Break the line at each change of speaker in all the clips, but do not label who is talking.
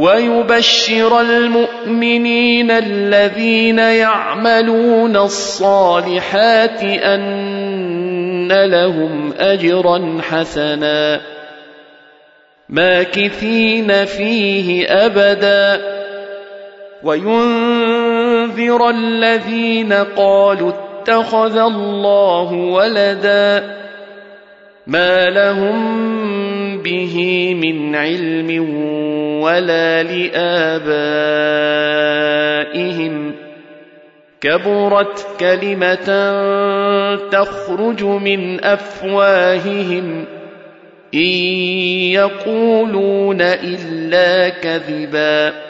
ويبشر المؤمنين الذين يعملون الصالحات أن لهم أجرا حسنا. ماكثين فيه أبدا. وينذر الذين قالوا اتخذ الله ولدا. ما لهم به من علم ولا لآبائهم. كبرت كلمة تخرج من أفواههم. إن يقولون إلا كذبا.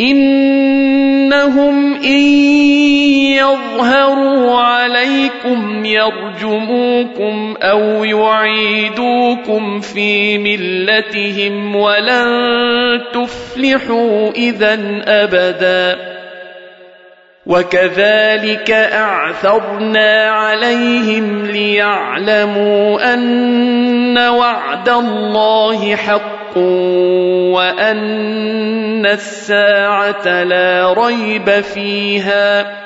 إنهم إن يظهروا عليكم يرجموكم أو يعيدوكم في ملتهم ولن تفلحوا اذا أبدا. وكذلك أعثرنا عليهم ليعلموا أن وعد الله حق وأن الساعة لا ريب فيها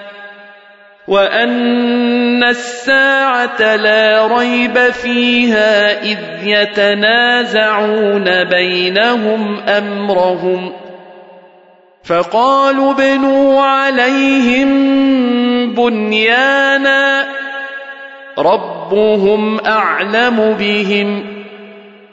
وأن الساعة لا ريب فيها إذ يتنازعون بينهم أمرهم فقالوا ابنوا عليهم بنيانا ربهم أعلم بهم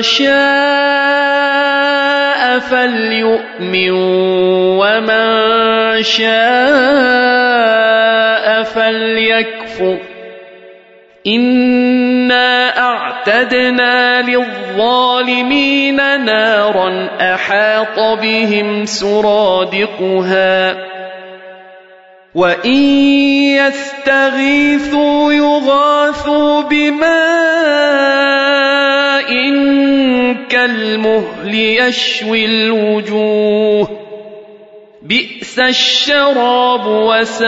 شاء فليؤمن ومن شاء فليكفر. إنا أعتدنا للظالمين نارا أحاط بهم سرادقها. وإن يستغيثوا يغاثوا بماء كالمهل يشوي الوجوه. بئس الشراب وساءت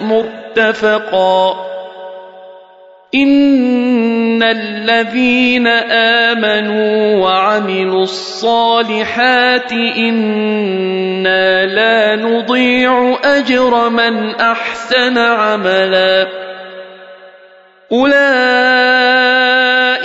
مرتفقا. إن الذين آمنوا وعملوا الصالحات إنا لا نضيع أجر من أحسن عملا. أولئك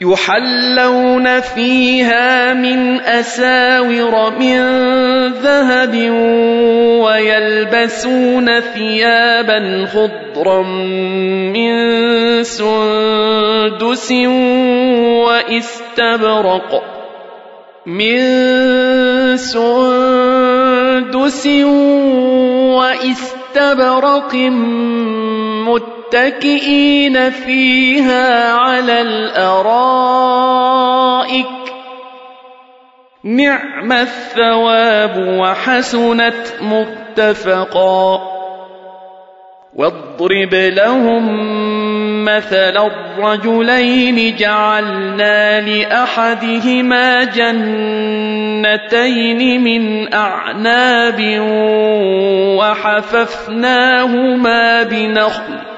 يحلون فيها من أساور من ذهب ويلبسون ثيابا خضرا من سندس واستبرق من سندس واستبرق متكئين فيها على الأرائك. نعم الثواب وحسنت مرتفقا واضرب لهم مثل الرجلين جعلنا لاحدهما جنتين من أعناب وحففناهما بنخل.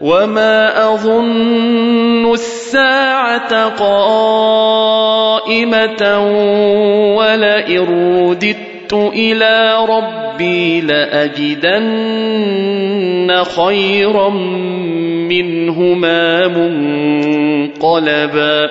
وما اظن الساعة قائمه ولئن رددت إلى ربي لاجدن خيرا منهما منقلبا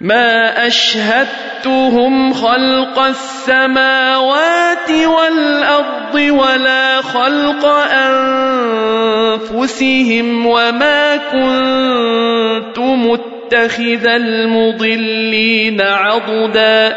ما اشهدتهم خلق السماوات والارض ولا خلق انفسهم وما كنت متخذ المضلين عضدا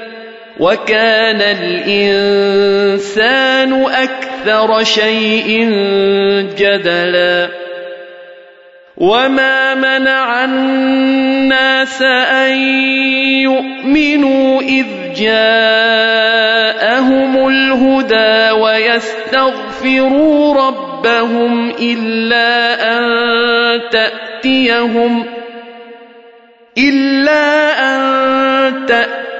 وكان الإنسان أكثر شيء جدلا وما منع الناس أن يؤمنوا إذ جاءهم الهدى ويستغفروا ربهم إلا أن تأتيهم إلا أن تأتيهم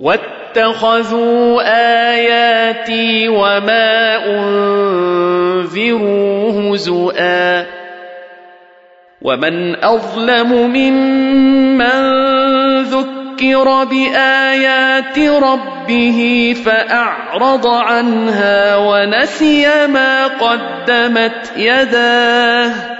واتخذوا آياتي وما أنذروا هزؤا ومن أظلم ممن ذكر بآيات ربه فأعرض عنها ونسي ما قدمت يداه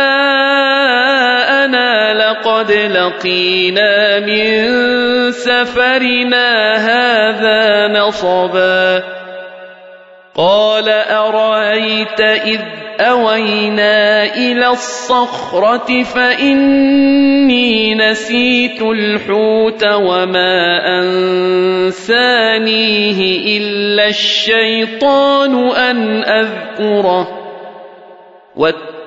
لقد لقينا من سفرنا هذا نصبا. قال أرأيت إذ أوينا إلى الصخرة فإني نسيت الحوت وما أنسانيه إلا الشيطان أن أذكره.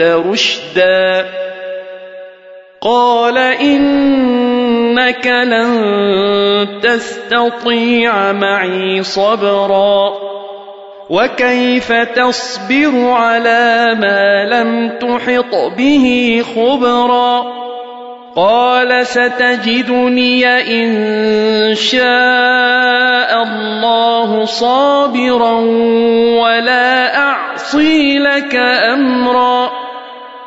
رشدا. قال إنك لن تستطيع معي صبرا. وكيف تصبر على ما لم تحط به خبرا؟ قال ستجدني إن شاء الله صابرا ولا أعصي لك أمرا.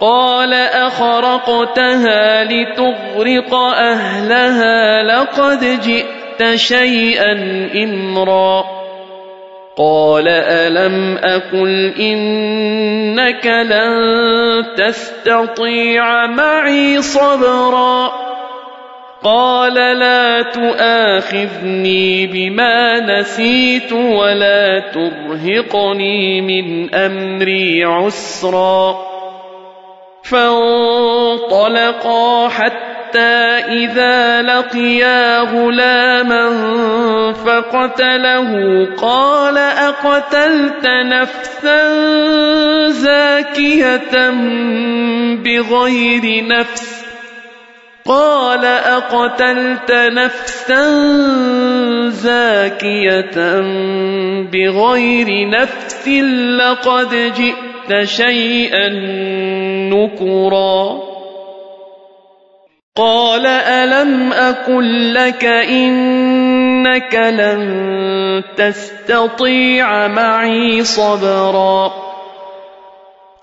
قال أخرقتها لتغرق أهلها لقد جئت شيئا إمرا. قال ألم أقل إنك لن تستطيع معي صبرا. قال لا تؤاخذني بما نسيت ولا ترهقني من أمري عسرا. فانطلقا حتى إذا لقيا غلاما فقتله قال أقتلت نفسا زاكية بغير نفس قال أقتلت نفسا زاكية بغير نفس لقد جئت شيئا نكرا قال ألم أقل لك إنك لن تستطيع معي صبرا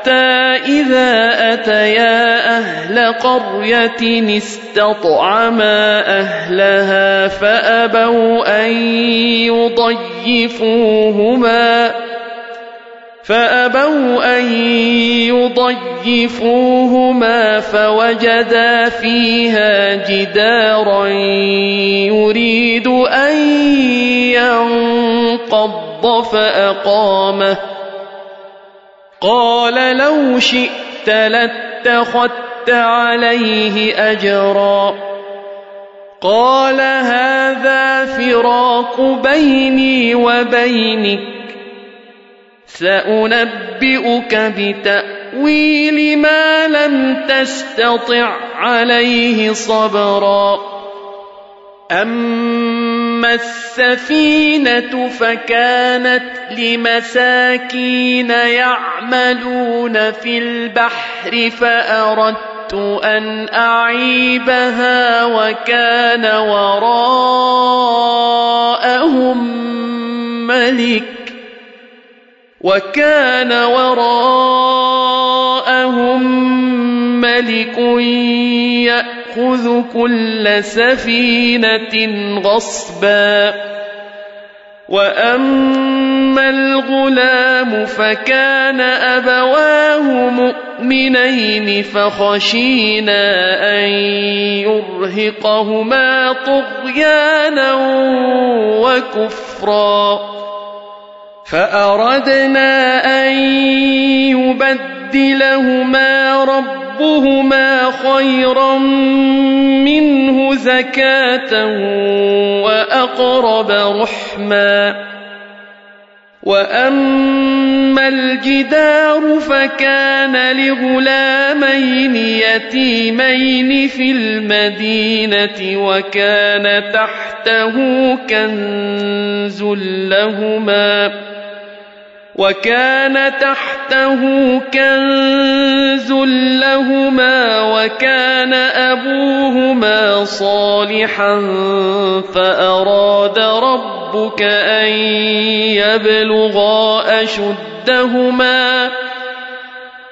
حتى إذا أتيا أهل قرية استطعما أهلها فأبوا أن يضيفوهما فأبوا أن يضيفوهما فوجدا فيها جدارا يريد أن ينقض فأقامه قال لو شئت لاتخذت عليه أجرا. قال هذا فراق بيني وبينك. سأنبئك بتأويل ما لم تستطع عليه صبرا. أما السفينة فكانت لمساكين يعملون في البحر فأردت أن أعيبها وكان وراءهم ملك وكان وراءهم ملك يأتي يأخذ كل سفينة غصبا. وأما الغلام فكان أبواه مؤمنين فخشينا أن يرهقهما طغيانا وكفرا. فأردنا أن يبدلهما رب ربهما خيرا منه زكاة وأقرب رحما وأما الجدار فكان لغلامين يتيمين في المدينة وكان تحته كنز لهما وكان تحته كنز لهما وكان أبوهما صالحا فأراد ربك أن يبلغا أشدهما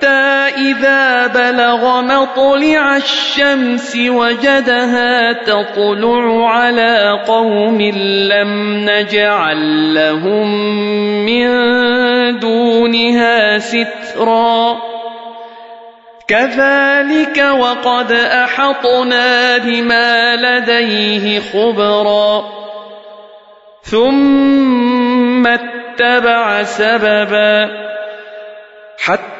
حتى إذا بلغ مطلع الشمس وجدها تطلع على قوم لم نجعل لهم من دونها سترا. كذلك وقد أحطنا بما لديه خبرا. ثم اتبع سببا. حتى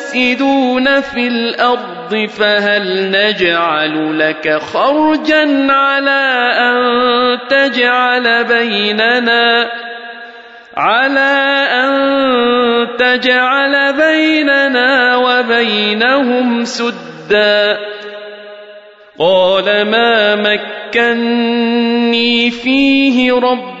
في الأرض فهل نجعل لك خرجا على أن تجعل بيننا؟ على أن تجعل بيننا وبينهم سدا. قال ما مكني فيه ربي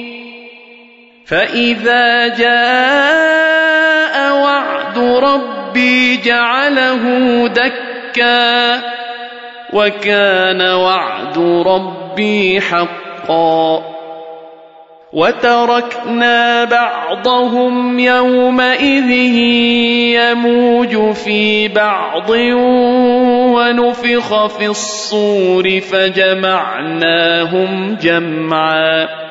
فإذا جاء ربي جعله دكا وكان وعد ربي حقا وتركنا بعضهم يومئذ يموج في بعض ونفخ في الصور فجمعناهم جمعا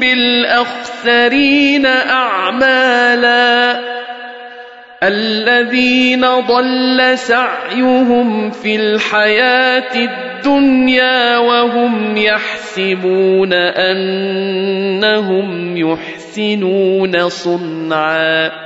بالأخسرين أعمالا. الذين ضل سعيهم في الحياة الدنيا وهم يحسبون أنهم يحسنون صنعا.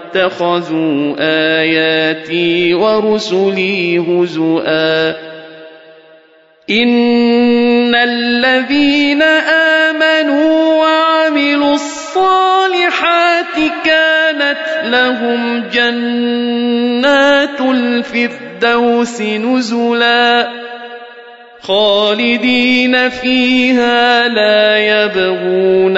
واتخذوا آياتي ورسلي هزؤا. إن الذين آمنوا وعملوا الصالحات كانت لهم جنات الفردوس نزلا. خالدين فيها لا يبغون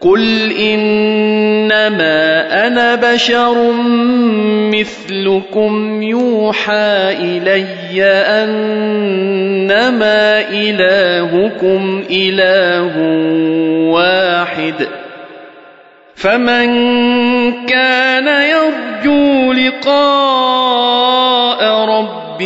قل انما أنا بشر مثلكم يوحى الي انما الهكم اله واحد فمن كان يرجو لقاء